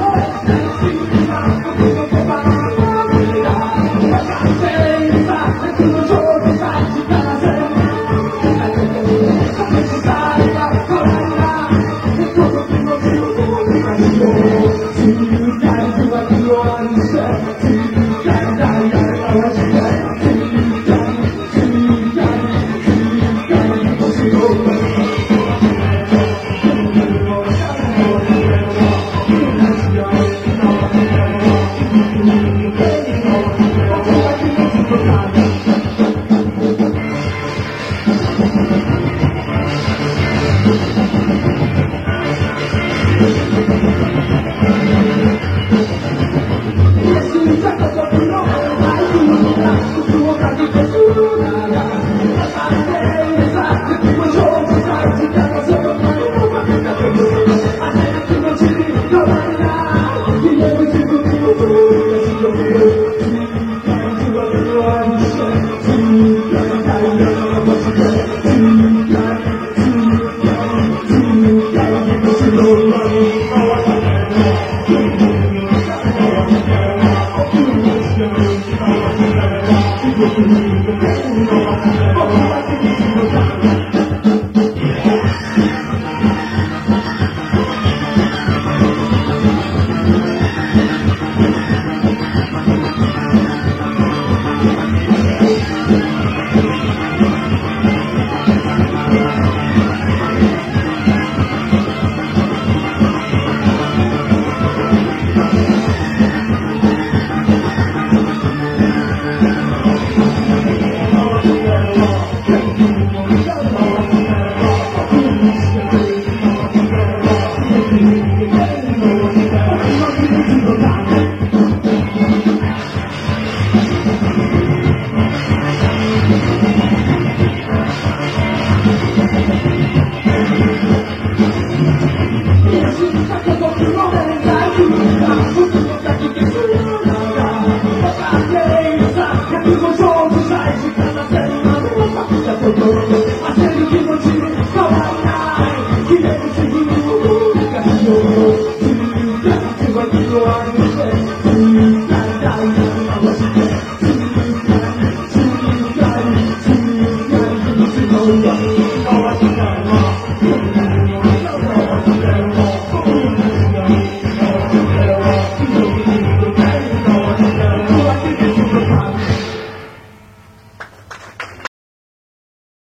Oh, Oh, but you. are